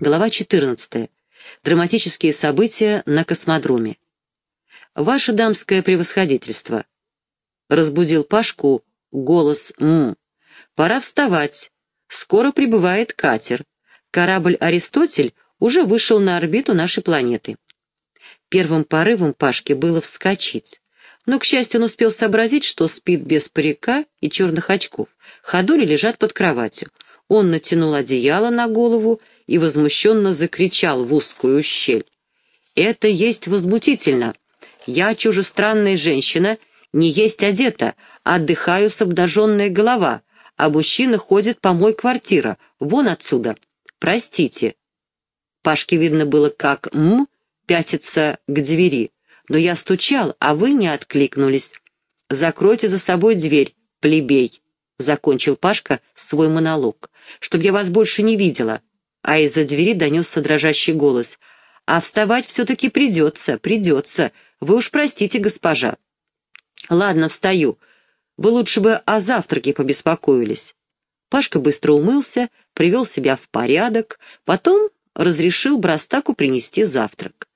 Глава 14. Драматические события на космодроме. «Ваше дамское превосходительство», — разбудил Пашку голос «М». «Пора вставать. Скоро прибывает катер. Корабль «Аристотель» уже вышел на орбиту нашей планеты». Первым порывом Пашки было вскочить. Но, к счастью, он успел сообразить, что спит без парика и черных очков. Ходули лежат под кроватью. Он натянул одеяло на голову и возмущенно закричал в узкую щель. «Это есть возмутительно. Я, чужестранная женщина, не есть одета, отдыхаю с обнаженной голова, а мужчина ходит по мой квартира, вон отсюда. Простите». Пашке видно было, как «м» пятится к двери, но я стучал, а вы не откликнулись. «Закройте за собой дверь, плебей», — закончил Пашка свой монолог, — «чтоб я вас больше не видела а из-за двери донесся дрожащий голос. «А вставать все-таки придется, придется. Вы уж простите, госпожа». «Ладно, встаю. Вы лучше бы о завтраке побеспокоились». Пашка быстро умылся, привел себя в порядок, потом разрешил Брастаку принести завтрак.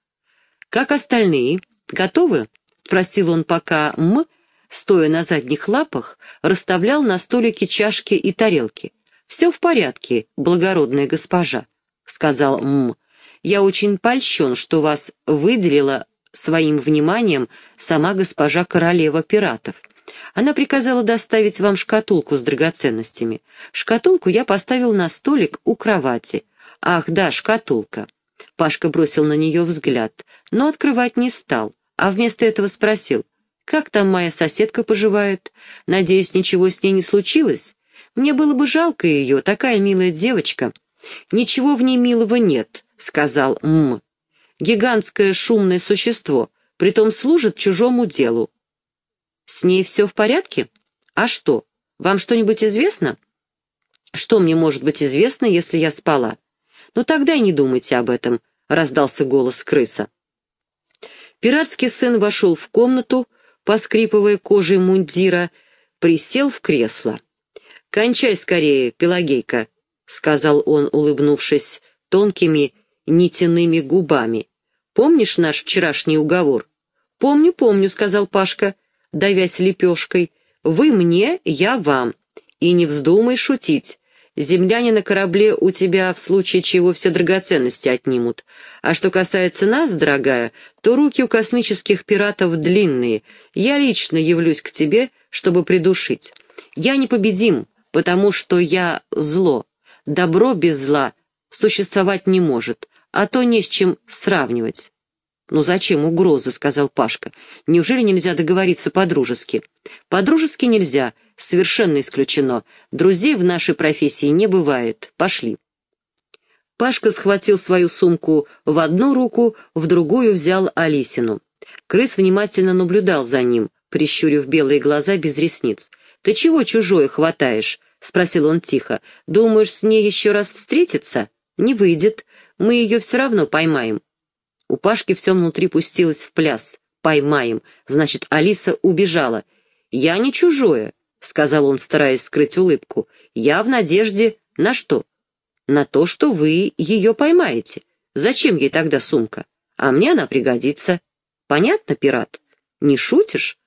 «Как остальные? Готовы?» — спросил он, пока М, стоя на задних лапах, расставлял на столике чашки и тарелки. «Все в порядке, благородная госпожа», — сказал М. «Я очень польщен, что вас выделила своим вниманием сама госпожа королева пиратов. Она приказала доставить вам шкатулку с драгоценностями. Шкатулку я поставил на столик у кровати. Ах, да, шкатулка». Пашка бросил на нее взгляд, но открывать не стал, а вместо этого спросил, «Как там моя соседка поживает? Надеюсь, ничего с ней не случилось?» Мне было бы жалко ее, такая милая девочка. Ничего в ней милого нет, сказал М. Гигантское шумное существо, притом служит чужому делу. С ней все в порядке? А что, вам что-нибудь известно? Что мне может быть известно, если я спала? Ну тогда и не думайте об этом, раздался голос крыса. Пиратский сын вошел в комнату, поскрипывая кожей мундира, присел в кресло. «Кончай скорее, Пелагейка», — сказал он, улыбнувшись тонкими нитяными губами. «Помнишь наш вчерашний уговор?» «Помню, помню», — сказал Пашка, давясь лепешкой. «Вы мне, я вам. И не вздумай шутить. Земляне на корабле у тебя в случае чего все драгоценности отнимут. А что касается нас, дорогая, то руки у космических пиратов длинные. Я лично явлюсь к тебе, чтобы придушить. Я непобедим, потому что я зло. Добро без зла существовать не может, а то не с чем сравнивать. «Ну зачем угрозы?» — сказал Пашка. «Неужели нельзя договориться по-дружески?» «По-дружески нельзя, совершенно исключено. Друзей в нашей профессии не бывает. Пошли». Пашка схватил свою сумку в одну руку, в другую взял Алисину. Крыс внимательно наблюдал за ним, прищурив белые глаза без ресниц. «Ты чего чужое хватаешь?» — спросил он тихо. «Думаешь, с ней еще раз встретиться? Не выйдет. Мы ее все равно поймаем». У Пашки все внутри пустилось в пляс. «Поймаем». Значит, Алиса убежала. «Я не чужое», — сказал он, стараясь скрыть улыбку. «Я в надежде на что?» «На то, что вы ее поймаете. Зачем ей тогда сумка? А мне она пригодится. Понятно, пират? Не шутишь?»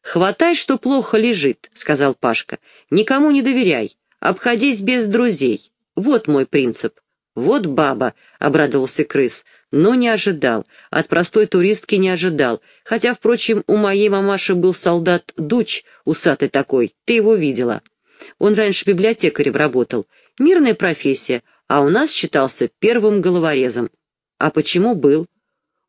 «Хватай, что плохо лежит», — сказал Пашка. «Никому не доверяй. Обходись без друзей. Вот мой принцип». «Вот баба», — обрадовался крыс. «Но не ожидал. От простой туристки не ожидал. Хотя, впрочем, у моей мамаши был солдат Дуч, усатый такой. Ты его видела. Он раньше библиотекарем работал. Мирная профессия, а у нас считался первым головорезом. А почему был?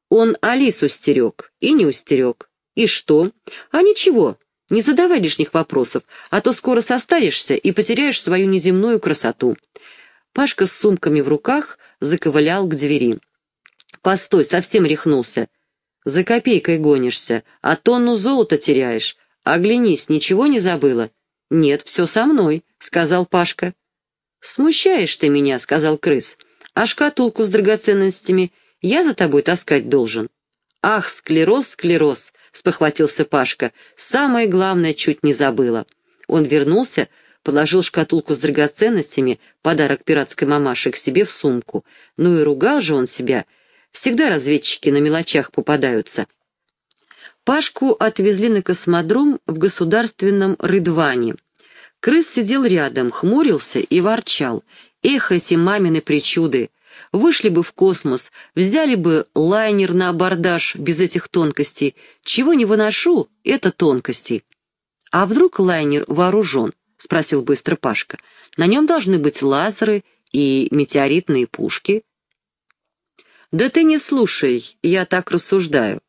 Он Алису стерег и не устерег. «И что?» «А ничего, не задавай лишних вопросов, а то скоро состаришься и потеряешь свою неземную красоту». Пашка с сумками в руках заковылял к двери. «Постой, совсем рехнулся. За копейкой гонишься, а тонну золота теряешь. Оглянись, ничего не забыла?» «Нет, все со мной», — сказал Пашка. «Смущаешь ты меня», — сказал крыс. «А шкатулку с драгоценностями я за тобой таскать должен». «Ах, склероз, склероз!» — спохватился Пашка. «Самое главное чуть не забыла». Он вернулся, положил шкатулку с драгоценностями, подарок пиратской мамаши, к себе в сумку. Ну и ругал же он себя. Всегда разведчики на мелочах попадаются. Пашку отвезли на космодром в государственном Рыдване. Крыс сидел рядом, хмурился и ворчал. Эх, эти мамины причуды! Вышли бы в космос, взяли бы лайнер на абордаж без этих тонкостей. Чего не выношу, это тонкости. А вдруг лайнер вооружен? — спросил быстро Пашка. «На нем должны быть лазеры и метеоритные пушки». «Да ты не слушай, я так рассуждаю.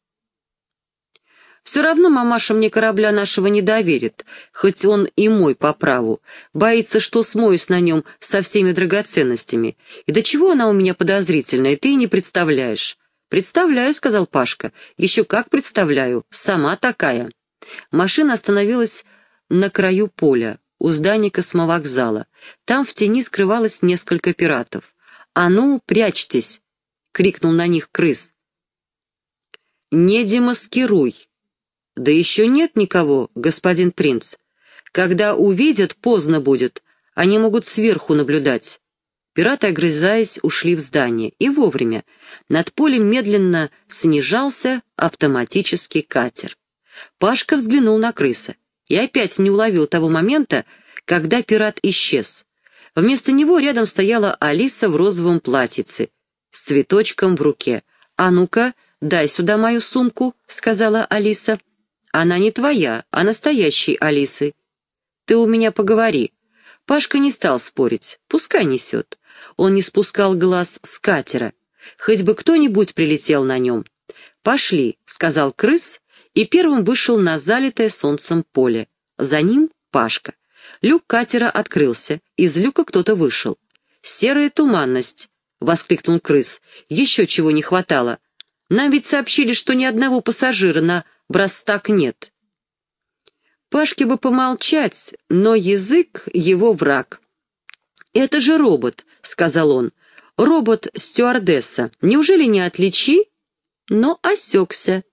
Все равно мамаша мне корабля нашего не доверит, хоть он и мой по праву. Боится, что смоюсь на нем со всеми драгоценностями. И до чего она у меня подозрительная, ты и не представляешь. «Представляю», — сказал Пашка. «Еще как представляю. Сама такая». Машина остановилась на краю поля, у здания космовокзала. Там в тени скрывалось несколько пиратов. «А ну, прячьтесь!» — крикнул на них крыс. «Не демаскируй!» «Да еще нет никого, господин принц. Когда увидят, поздно будет. Они могут сверху наблюдать». Пираты, огрызаясь, ушли в здание. И вовремя. Над полем медленно снижался автоматический катер. Пашка взглянул на крыса и опять не уловил того момента, когда пират исчез. Вместо него рядом стояла Алиса в розовом платьице с цветочком в руке. «А ну-ка, дай сюда мою сумку», — сказала Алиса. Она не твоя, а настоящей Алисы. Ты у меня поговори. Пашка не стал спорить, пускай несет. Он не спускал глаз с катера. Хоть бы кто-нибудь прилетел на нем. «Пошли», — сказал крыс, и первым вышел на залитое солнцем поле. За ним Пашка. Люк катера открылся, из люка кто-то вышел. «Серая туманность», — воскликнул крыс. «Еще чего не хватало. Нам ведь сообщили, что ни одного пассажира на Брастак нет. Пашке бы помолчать, но язык — его враг. «Это же робот», — сказал он. «Робот-стюардесса. Неужели не отличи?» Но осекся.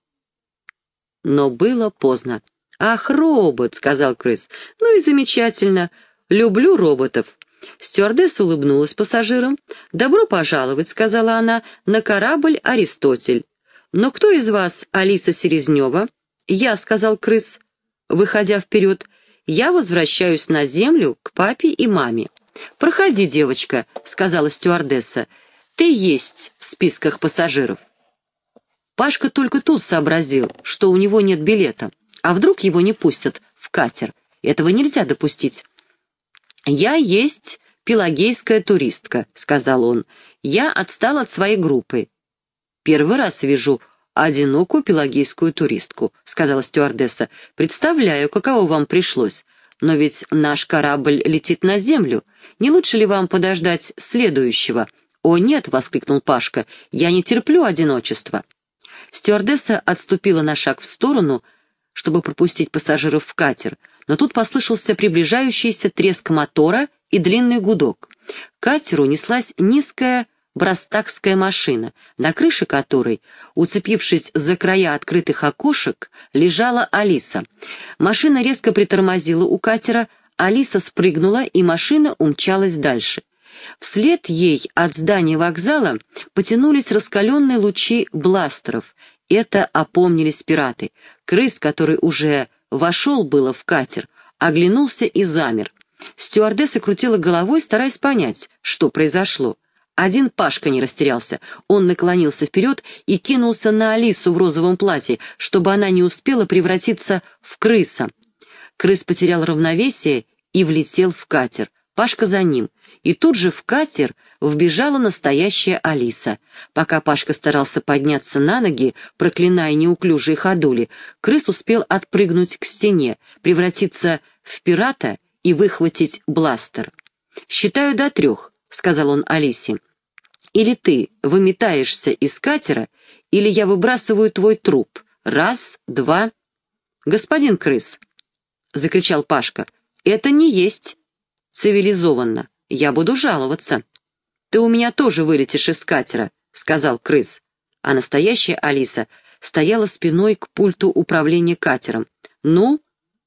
Но было поздно. «Ах, робот», — сказал крыс. «Ну и замечательно. Люблю роботов». Стюардесса улыбнулась пассажирам. «Добро пожаловать», — сказала она, — «на корабль Аристотель. «Но кто из вас Алиса Селезнева?» «Я», — сказал крыс, выходя вперед. «Я возвращаюсь на землю к папе и маме». «Проходи, девочка», — сказала стюардесса. «Ты есть в списках пассажиров». Пашка только тут сообразил, что у него нет билета. А вдруг его не пустят в катер? Этого нельзя допустить. «Я есть пелагейская туристка», — сказал он. «Я отстал от своей группы. «Первый раз вижу одинокую пелагийскую туристку», — сказала стюардесса. «Представляю, каково вам пришлось. Но ведь наш корабль летит на землю. Не лучше ли вам подождать следующего?» «О, нет!» — воскликнул Пашка. «Я не терплю одиночества». Стюардесса отступила на шаг в сторону, чтобы пропустить пассажиров в катер, но тут послышался приближающийся треск мотора и длинный гудок. К катеру неслась низкая брастакская машина, на крыше которой, уцепившись за края открытых окошек, лежала Алиса. Машина резко притормозила у катера, Алиса спрыгнула, и машина умчалась дальше. Вслед ей от здания вокзала потянулись раскаленные лучи бластеров. Это опомнились пираты. Крыс, который уже вошел было в катер, оглянулся и замер. Стюардесса крутила головой, стараясь понять, что произошло. Один Пашка не растерялся. Он наклонился вперед и кинулся на Алису в розовом платье, чтобы она не успела превратиться в крыса. Крыс потерял равновесие и влетел в катер. Пашка за ним. И тут же в катер вбежала настоящая Алиса. Пока Пашка старался подняться на ноги, проклиная неуклюжие ходули, крыс успел отпрыгнуть к стене, превратиться в пирата и выхватить бластер. «Считаю до трех», — сказал он Алисе. «Или ты выметаешься из катера, или я выбрасываю твой труп. Раз, два...» «Господин крыс!» — закричал Пашка. «Это не есть цивилизованно. Я буду жаловаться». «Ты у меня тоже вылетишь из катера», — сказал крыс. А настоящая Алиса стояла спиной к пульту управления катером. «Ну,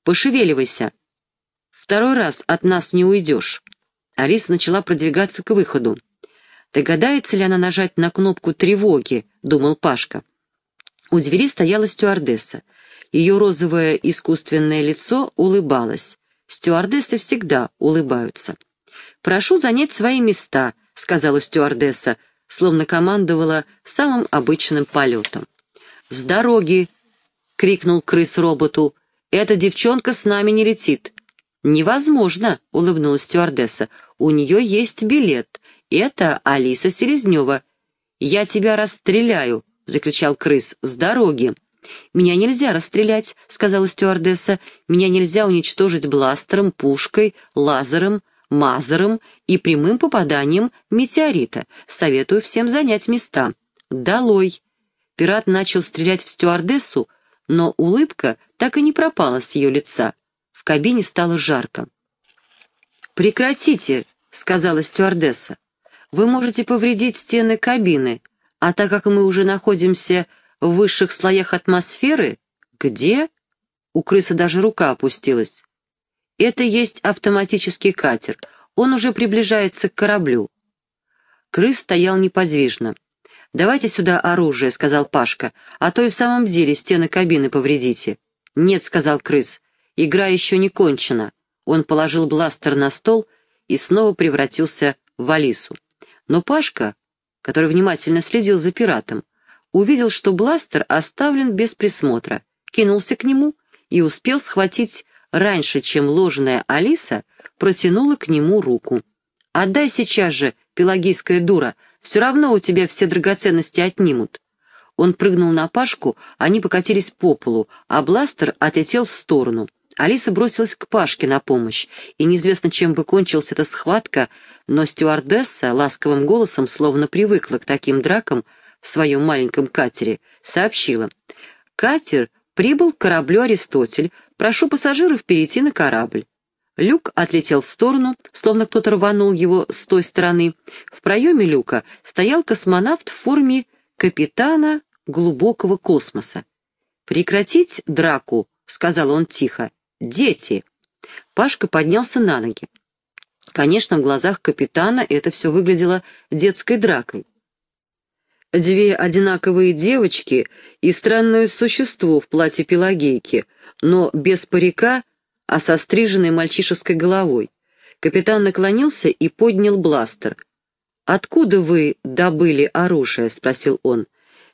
пошевеливайся». Второй раз от нас не уйдешь». Алиса начала продвигаться к выходу. «Догадается ли она нажать на кнопку тревоги?» — думал Пашка. У двери стояла стюардесса. Ее розовое искусственное лицо улыбалось. Стюардессы всегда улыбаются. «Прошу занять свои места», — сказала стюардесса, словно командовала самым обычным полетом. «С дороги!» — крикнул крыс роботу. «Эта девчонка с нами не летит». «Невозможно», — улыбнулась стюардесса. «У нее есть билет. Это Алиса Селезнева». «Я тебя расстреляю», — закричал крыс. «С дороги». «Меня нельзя расстрелять», — сказала стюардесса. «Меня нельзя уничтожить бластером, пушкой, лазером, мазером и прямым попаданием метеорита. Советую всем занять места». «Долой!» Пират начал стрелять в стюардессу, но улыбка так и не пропала с ее лица. В кабине стало жарко. «Прекратите», — сказала стюардесса. «Вы можете повредить стены кабины, а так как мы уже находимся в высших слоях атмосферы, где?» У крысы даже рука опустилась. «Это есть автоматический катер. Он уже приближается к кораблю». Крыс стоял неподвижно. «Давайте сюда оружие», — сказал Пашка, «а то и в самом деле стены кабины повредите». «Нет», — сказал крыс, — «игра еще не кончена». Он положил бластер на стол и снова превратился в Алису. Но Пашка, который внимательно следил за пиратом, увидел, что бластер оставлен без присмотра, кинулся к нему и успел схватить раньше, чем ложная Алиса протянула к нему руку. «Отдай сейчас же, пелагийская дура, все равно у тебя все драгоценности отнимут». Он прыгнул на Пашку, они покатились по полу, а бластер отлетел в сторону. Алиса бросилась к Пашке на помощь, и неизвестно, чем бы кончилась эта схватка, но стюардесса ласковым голосом, словно привыкла к таким дракам в своем маленьком катере, сообщила. «Катер прибыл к кораблю «Аристотель», прошу пассажиров перейти на корабль». Люк отлетел в сторону, словно кто-то рванул его с той стороны. В проеме люка стоял космонавт в форме капитана глубокого космоса. «Прекратить драку», — сказал он тихо. «Дети!» Пашка поднялся на ноги. Конечно, в глазах капитана это все выглядело детской дракой. Две одинаковые девочки и странное существо в платье пелагейки, но без парика а со стриженной мальчишеской головой. Капитан наклонился и поднял бластер. «Откуда вы добыли оружие?» — спросил он.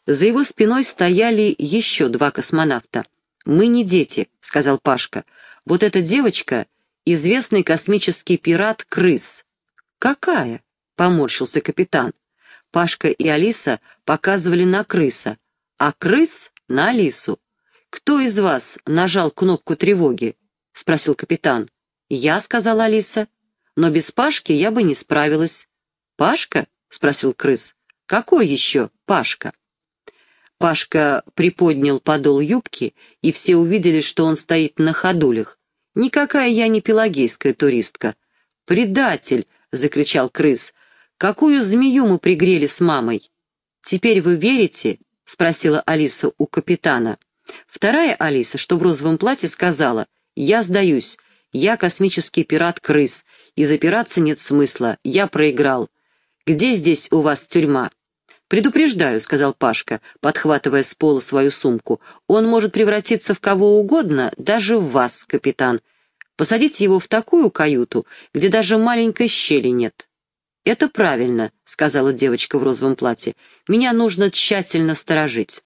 За его спиной стояли еще два космонавта. «Мы не дети», — сказал Пашка. «Вот эта девочка — известный космический пират Крыс». «Какая?» — поморщился капитан. Пашка и Алиса показывали на крыса, а крыс — на Алису. «Кто из вас нажал кнопку тревоги?» — спросил капитан. «Я», — сказала Алиса, — «но без Пашки я бы не справилась». «Пашка?» — спросил крыс. «Какой еще Пашка?» Пашка приподнял подол юбки, и все увидели, что он стоит на ходулях. «Никакая я не пелагейская туристка». «Предатель!» — закричал крыс. «Какую змею мы пригрели с мамой?» «Теперь вы верите?» — спросила Алиса у капитана. Вторая Алиса, что в розовом платье, сказала — «Я сдаюсь. Я космический пират-крыс, и запираться нет смысла. Я проиграл. Где здесь у вас тюрьма?» «Предупреждаю», — сказал Пашка, подхватывая с пола свою сумку. «Он может превратиться в кого угодно, даже в вас, капитан. Посадите его в такую каюту, где даже маленькой щели нет». «Это правильно», — сказала девочка в розовом платье. «Меня нужно тщательно сторожить».